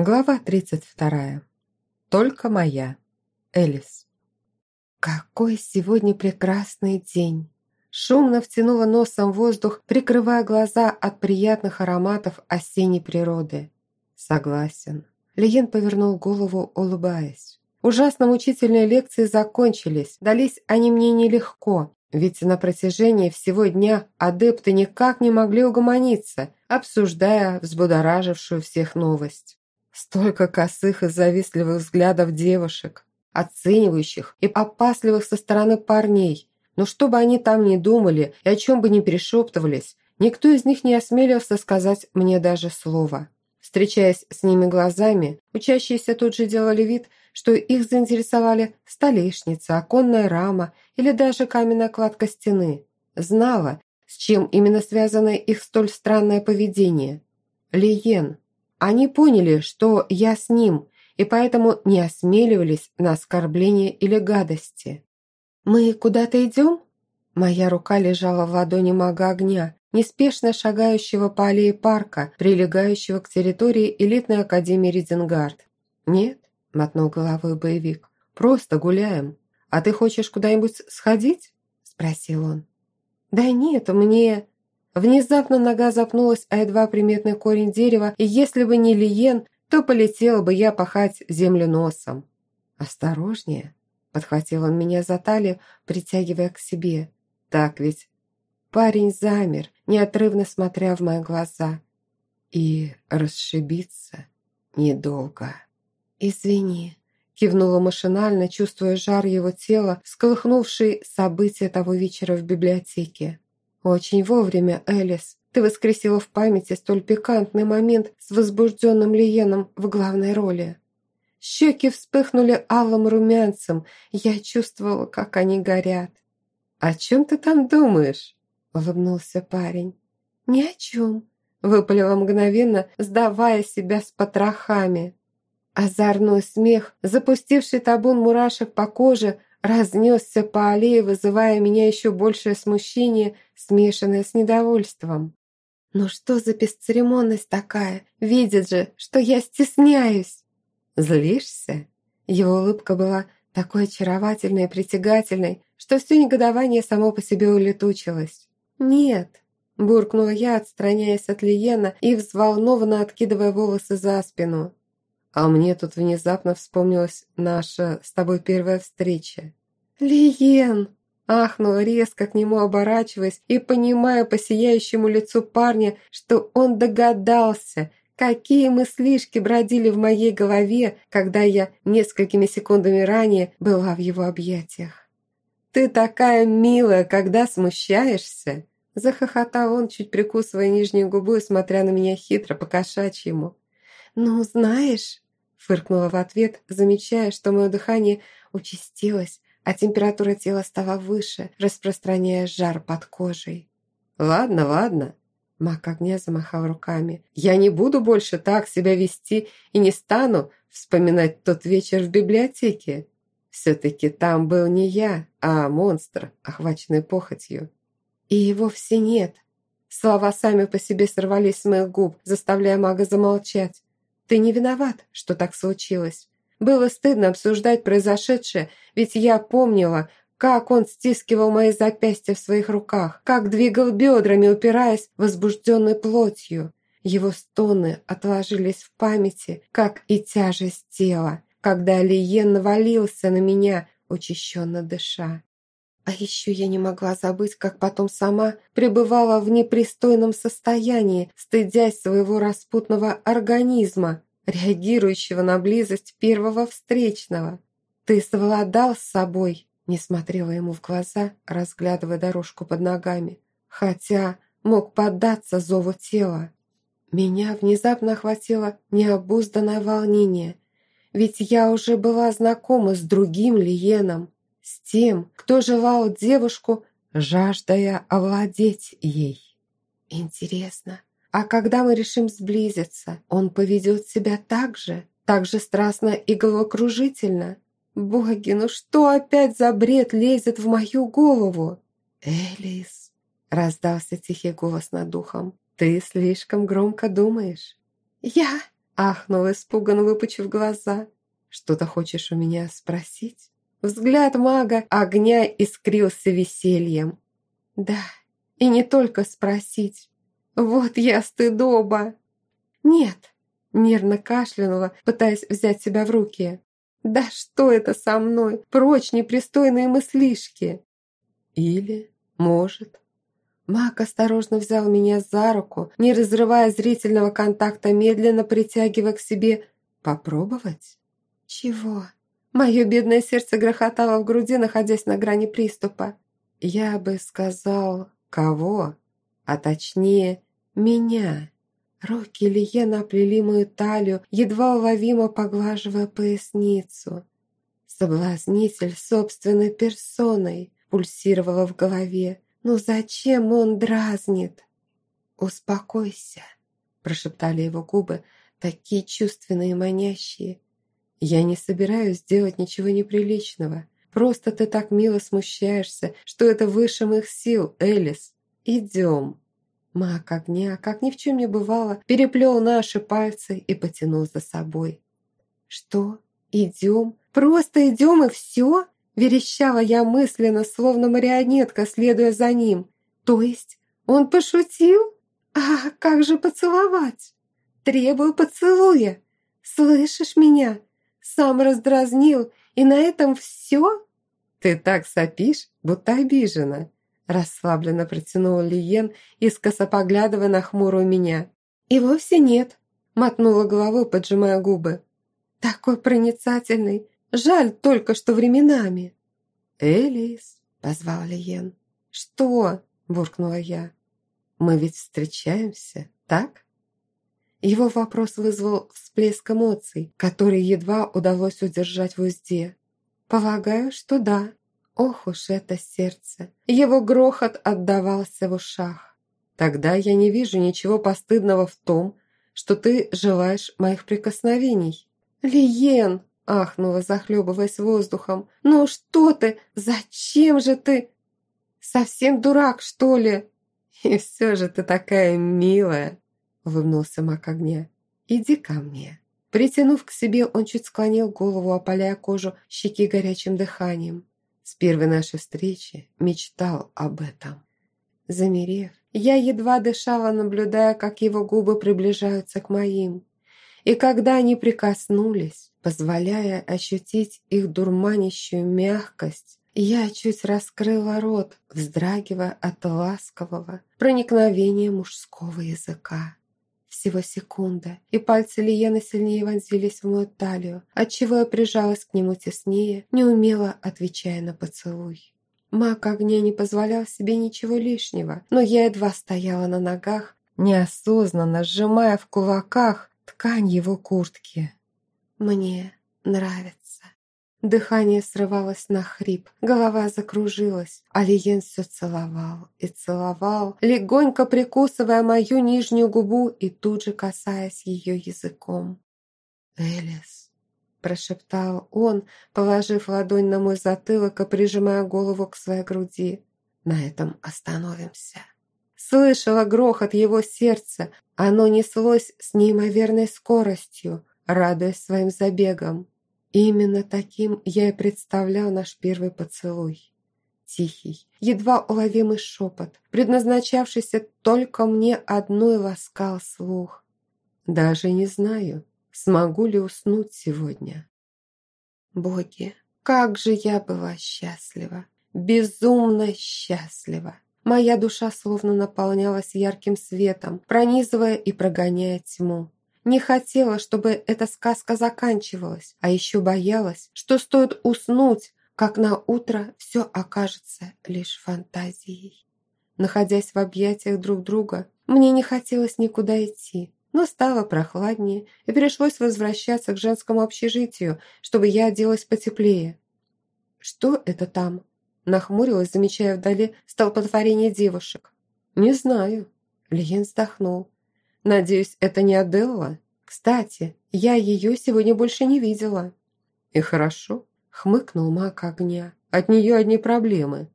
Глава 32. Только моя. Элис. Какой сегодня прекрасный день! Шумно втянула носом воздух, прикрывая глаза от приятных ароматов осенней природы. Согласен. Лиен повернул голову, улыбаясь. Ужасно мучительные лекции закончились, дались они мне нелегко, ведь на протяжении всего дня адепты никак не могли угомониться, обсуждая взбудоражившую всех новость. Столько косых и завистливых взглядов девушек, оценивающих и опасливых со стороны парней. Но что бы они там ни думали и о чем бы ни перешептывались, никто из них не осмелился сказать мне даже слова. Встречаясь с ними глазами, учащиеся тут же делали вид, что их заинтересовали столешница, оконная рама или даже каменная кладка стены. Знала, с чем именно связано их столь странное поведение. Лиен, они поняли, что я с ним, и поэтому не осмеливались на оскорбления или гадости. «Мы куда-то идем?» Моя рука лежала в ладони мага огня, неспешно шагающего по аллее парка, прилегающего к территории элитной академии Ридингард. «Нет», – мотнул головой боевик, – «просто гуляем. А ты хочешь куда-нибудь сходить?» – спросил он. «Да нет, мне...» Внезапно нога запнулась о едва приметный корень дерева, и если бы не Лиен, то полетела бы я пахать землю носом. «Осторожнее!» – подхватил он меня за талию, притягивая к себе. «Так ведь...» Парень замер, неотрывно смотря в мои глаза. И расшибиться недолго. «Извини», – кивнула машинально, чувствуя жар его тела, всколыхнувший события того вечера в библиотеке. «Очень вовремя, Элис. Ты воскресила в памяти столь пикантный момент с возбужденным Лиеном в главной роли». Щеки вспыхнули алым румянцем. Я чувствовала, как они горят. «О чем ты там думаешь?» – улыбнулся парень. «Ни о чем», – выпалила мгновенно, сдавая себя с потрохами. Озорной смех, запустивший табун мурашек по коже, разнесся по аллее, вызывая меня еще большее смущение, смешанное с недовольством. «Ну что за бесцеремонность такая? Видит же, что я стесняюсь!» «Злишься?» Его улыбка была такой очаровательной и притягательной, что все негодование само по себе улетучилось. «Нет», – буркнула я, отстраняясь от Лиена и взволнованно откидывая волосы за спину. «А мне тут внезапно вспомнилась наша с тобой первая встреча. «Лиен!» Ахнула резко к нему оборачиваясь и понимая по сияющему лицу парня, что он догадался, какие мыслишки бродили в моей голове, когда я несколькими секундами ранее была в его объятиях. «Ты такая милая, когда смущаешься!» Захохотал он, чуть прикусывая нижнюю губу и смотря на меня хитро по-кошачьему. «Ну, знаешь...» Фыркнула в ответ, замечая, что мое дыхание участилось, а температура тела стала выше, распространяя жар под кожей. «Ладно, ладно», – маг огня замахал руками. «Я не буду больше так себя вести и не стану вспоминать тот вечер в библиотеке. Все-таки там был не я, а монстр, охваченный похотью. И вовсе нет». Слова сами по себе сорвались с моих губ, заставляя мага замолчать. «Ты не виноват, что так случилось. Было стыдно обсуждать произошедшее, ведь я помнила, как он стискивал мои запястья в своих руках, как двигал бедрами, упираясь возбужденной плотью. Его стоны отложились в памяти, как и тяжесть тела, когда Лиен навалился на меня, учащенно дыша. А еще я не могла забыть, как потом сама пребывала в непристойном состоянии, стыдясь своего распутного организма, реагирующего на близость первого встречного. «Ты совладал с собой», – не смотрела ему в глаза, разглядывая дорожку под ногами, хотя мог поддаться зову тела. Меня внезапно охватило необузданное волнение, ведь я уже была знакома с другим Лиеном, с тем, кто желал девушку, жаждая овладеть ей. Интересно, а когда мы решим сблизиться, он поведет себя так же, так же страстно и головокружительно. Боги, ну что опять за бред лезет в мою голову? Элис, раздался тихий голос над духом. Ты слишком громко думаешь. Я, Ахнул, испуганно выпучив глаза. «Что-то хочешь у меня спросить?» Взгляд мага огня искрился весельем. «Да, и не только спросить. Вот я стыдоба!» «Нет!» – нервно кашлянула, пытаясь взять себя в руки. «Да что это со мной? Прочь непристойные мыслишки!» «Или, может...» Мак осторожно взял меня за руку, не разрывая зрительного контакта, медленно притягивая к себе. «Попробовать?» «Чего?» Мое бедное сердце грохотало в груди, находясь на грани приступа. «Я бы сказал, кого? А точнее, меня». Руки Лиена оплели мою талию, едва уловимо поглаживая поясницу. Соблазнитель собственной персоной пульсировало в голове. Ну зачем он дразнит? «Успокойся», – прошептали его губы, такие чувственные и манящие. «Я не собираюсь делать ничего неприличного. Просто ты так мило смущаешься, что это выше моих сил, Элис. Идем». Маг огня, как ни в чем не бывало, переплел наши пальцы и потянул за собой. «Что? Идем? Просто идем и все?» Верещала я мысленно, словно марионетка, следуя за ним. То есть он пошутил? А как же поцеловать? Требую поцелуя. Слышишь меня? Сам раздразнил, и на этом все? Ты так сопишь, будто обижена. Расслабленно протянула Лиен, искоса поглядывая на хмурую меня. «И вовсе нет», — мотнула головой, поджимая губы. «Такой проницательный, Жаль только, что временами». «Элис», — позвал Лиен. «Что?» — буркнула я. «Мы ведь встречаемся, так?» Его вопрос вызвал всплеск эмоций, который едва удалось удержать в узде. «Полагаю, что да. Ох уж это сердце!» Его грохот отдавался в ушах. «Тогда я не вижу ничего постыдного в том, что ты желаешь моих прикосновений». «Лиен!» ахнула, захлебываясь воздухом. «Ну что ты? Зачем же ты? Совсем дурак, что ли?» «И все же ты такая милая!» — улыбнулся маг огня. «Иди ко мне». Притянув к себе, он чуть склонил голову, опаляя кожу щеки горячим дыханием. С первой нашей встречи мечтал об этом. Замерев, я едва дышала, наблюдая, как его губы приближаются к моим. И когда они прикоснулись, позволяя ощутить их дурманящую мягкость, я чуть раскрыла рот, вздрагивая от ласкового проникновения мужского языка. Всего секунда, и пальцы Лиены сильнее вонзились в мою талию, отчего я прижалась к нему теснее, неумело отвечая на поцелуй. Маг огня не позволял себе ничего лишнего, но я едва стояла на ногах, неосознанно сжимая в кулаках ткань его куртки. Мне нравится. Дыхание срывалось на хрип, голова закружилась. Алиен все целовал и целовал, легонько прикусывая мою нижнюю губу и тут же касаясь ее языком. «Элис», – прошептал он, положив ладонь на мой затылок и прижимая голову к своей груди. «На этом остановимся». Слышала грохот его сердца, оно неслось с неимоверной скоростью, радуясь своим забегам. Именно таким я и представлял наш первый поцелуй. Тихий, едва уловимый шепот, предназначавшийся только мне одной ласкал слух. Даже не знаю, смогу ли уснуть сегодня. Боги, как же я была счастлива, безумно счастлива. Моя душа словно наполнялась ярким светом, пронизывая и прогоняя тьму. Не хотела, чтобы эта сказка заканчивалась, а еще боялась, что стоит уснуть, как на утро все окажется лишь фантазией. Находясь в объятиях друг друга, мне не хотелось никуда идти, но стало прохладнее, и пришлось возвращаться к женскому общежитию, чтобы я оделась потеплее. «Что это там?» Нахмурилась, замечая вдали столпотворение девушек. «Не знаю». Лиен вздохнул. «Надеюсь, это не Аделла? Кстати, я ее сегодня больше не видела». «И хорошо», — хмыкнул маг огня. «От нее одни проблемы».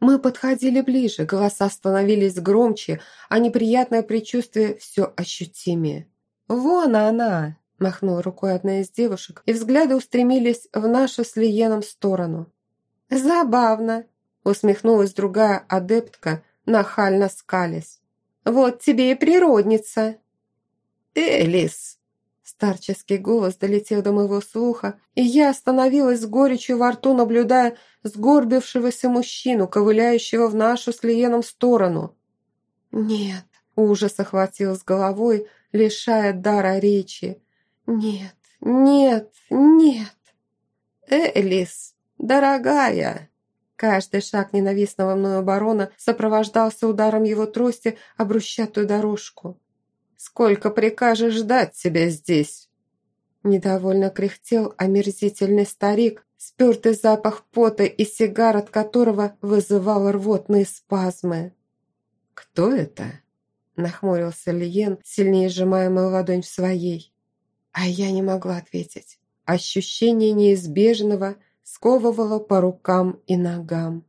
Мы подходили ближе, голоса становились громче, а неприятное предчувствие все ощутимее. «Вон она!» – махнула рукой одна из девушек, и взгляды устремились в нашу с Лиеном сторону. «Забавно!» – усмехнулась другая адептка, нахально скались. «Вот тебе и природница!» «Элис!» Старческий голос долетел до моего слуха, и я остановилась с горечью во рту, наблюдая сгорбившегося мужчину, ковыляющего в нашу с Лиеном сторону. «Нет», — ужас охватил с головой, лишая дара речи. «Нет, нет, нет!» «Элис, дорогая!» Каждый шаг ненавистного мною барона сопровождался ударом его трости о брусчатую дорожку. «Сколько прикажешь ждать тебя здесь?» Недовольно кряхтел омерзительный старик, спертый запах пота и сигар, от которого вызывал рвотные спазмы. «Кто это?» – нахмурился Лиен, сильнее сжимая мою ладонь в своей. А я не могла ответить. Ощущение неизбежного сковывало по рукам и ногам.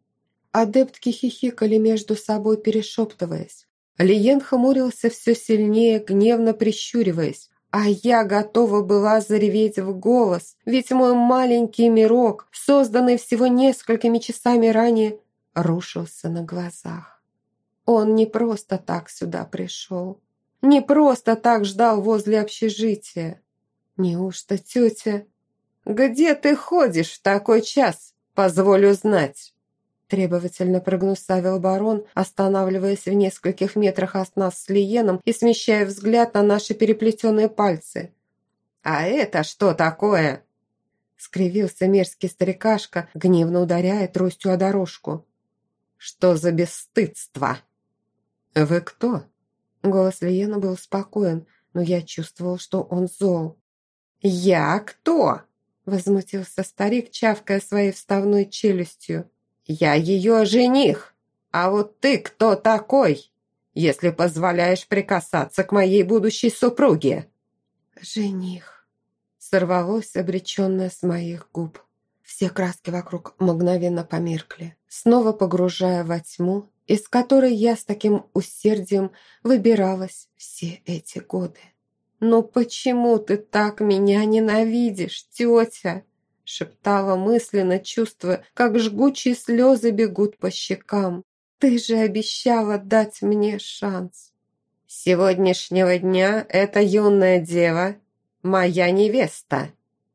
Адептки хихикали между собой, перешептываясь. Лиен хмурился все сильнее, гневно прищуриваясь. А я готова была зареветь в голос, ведь мой маленький мирок, созданный всего несколькими часами ранее, рушился на глазах. Он не просто так сюда пришел, не просто так ждал возле общежития. Неужто тетя... «Где ты ходишь в такой час? Позволю знать!» Требовательно прогнусавил барон, останавливаясь в нескольких метрах от нас с Лиеном и смещая взгляд на наши переплетенные пальцы. «А это что такое?» Скривился мерзкий старикашка, гневно ударяя тростью о дорожку. «Что за бесстыдство?» «Вы кто?» Голос Лиена был спокоен, но я чувствовал, что он зол. «Я кто?» – возмутился старик, чавкая своей вставной челюстью. «Я ее жених! А вот ты кто такой, если позволяешь прикасаться к моей будущей супруге?» «Жених!» – сорвалось обреченное с моих губ. Все краски вокруг мгновенно померкли, снова погружая во тьму, из которой я с таким усердием выбиралась все эти годы. «Но почему ты так меня ненавидишь, тетя?» шептала мысленно, чувствуя, как жгучие слезы бегут по щекам. «Ты же обещала дать мне шанс!» «С сегодняшнего дня эта юная дева моя невеста!»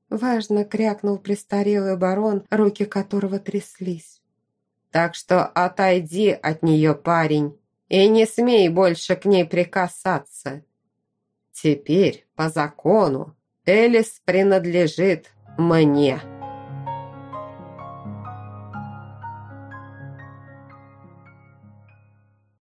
Важно крякнул престарелый барон, руки которого тряслись. «Так что отойди от нее, парень, и не смей больше к ней прикасаться!» Теперь, по закону, Элис принадлежит мне.